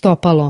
stopalo.